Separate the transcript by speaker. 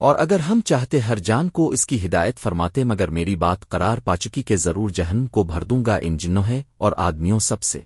Speaker 1: اور اگر ہم چاہتے ہر جان کو اس کی ہدایت فرماتے مگر میری بات قرار پاچکی کے ضرور جہن کو بھر دوں گا ان جنوں ہے اور آدمیوں سب سے۔